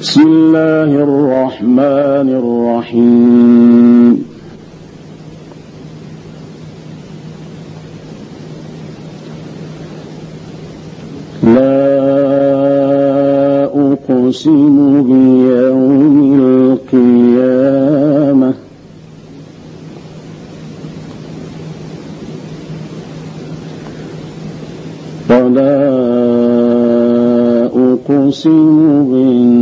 بسم الله الرحمن الرحيم. لا أقسم بيوم القيامة. ولا أقسم بالنفس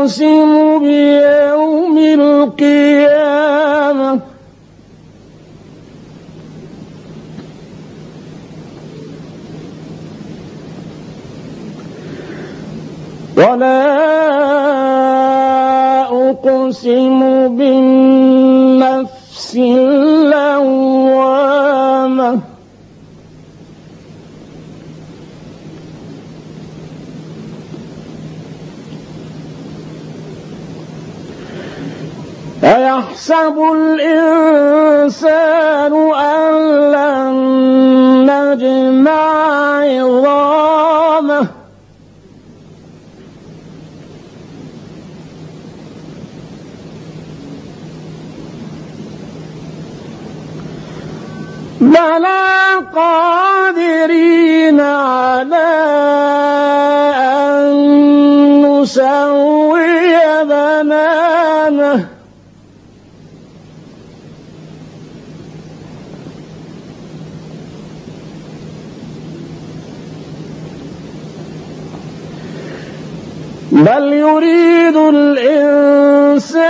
أقسم بيوم القيامة. ولا أقسم أيحسب الإنسان أن لن نجمع عظامه. بلى قادرين بل يريد الإنسان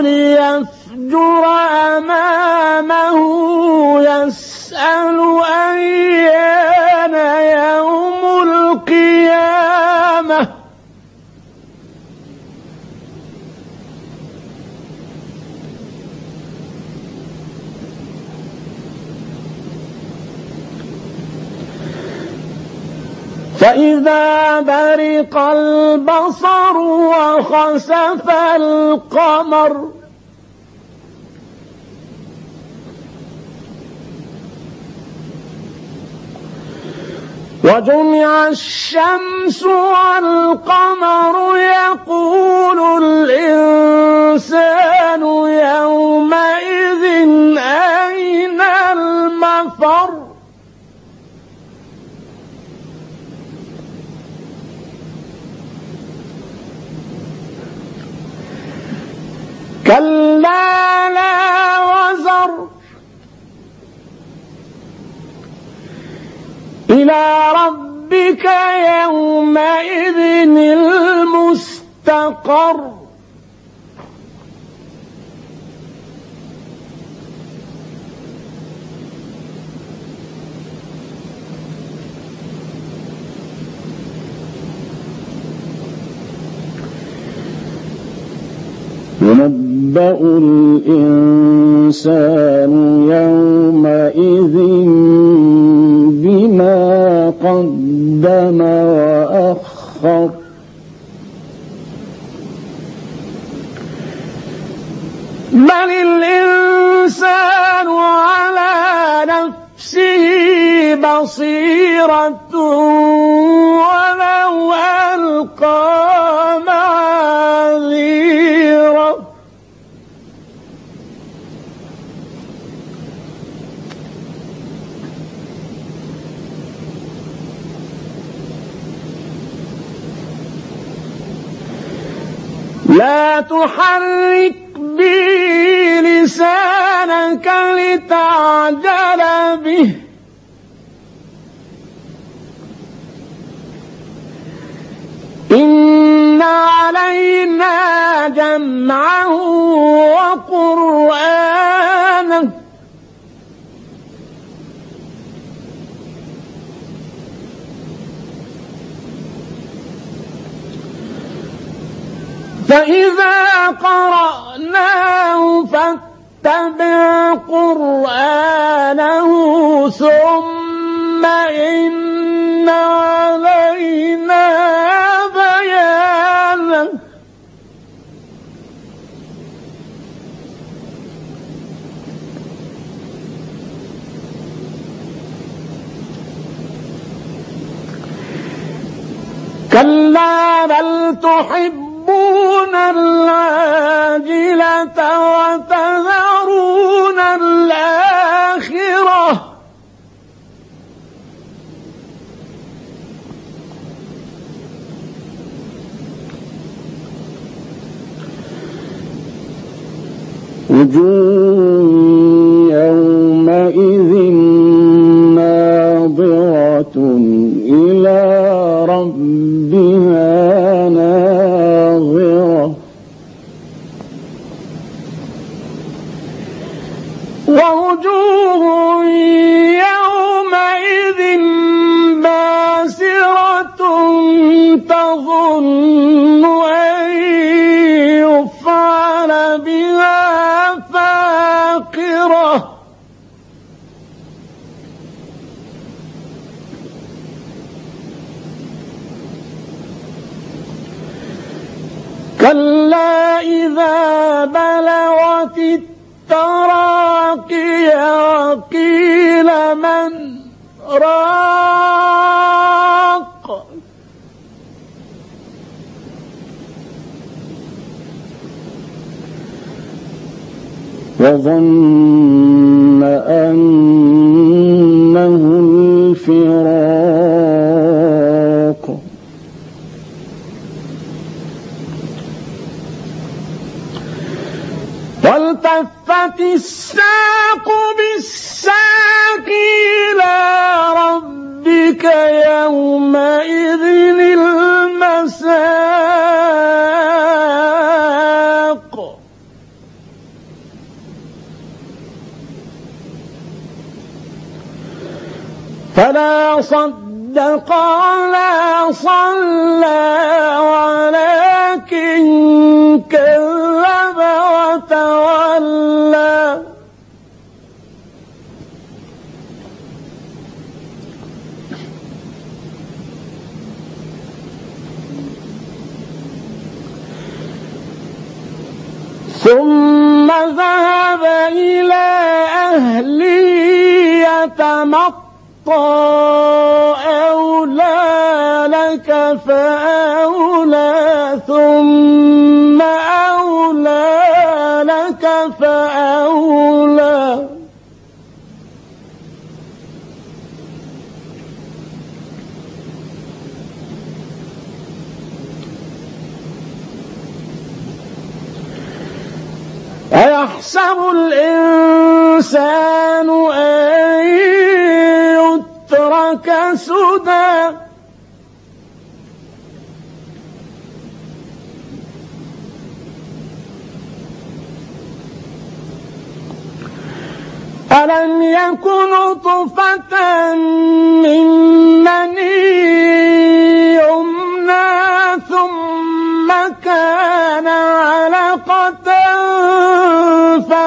ليفجر فإذا برق البصر وخسف القمر وجمع الشمس والقمر يقول الإنسان يومئذ كلا لا وزر. إلى ربك يومئذ المستقر. ينبأ الإنسان يومئذ بما قدم وأخر. بل الإنسان على نفسه بصيرة ولو ألقى تحرك به لسانك لتعجل به. إن علينا جمعه وقرآنه اتبع قرآنه ثم إن علينا بيانه. كلا بل تحبون العاجلة وتذكرون إلى ربها كلا إذا بلغت التراقي وقيل من راق. وظن أنه الساق بالساق إلى ربك يومئذ المساق. فلا صدق ولا صلى ولكن كذب ثم ذهب إلى أهله يتمطى أولى لك فأولى أيحسب الإنسان أن يترك سدى. ألم يكن نطفة من مني يمنى ثم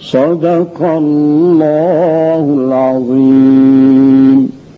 صدق الله العظيم.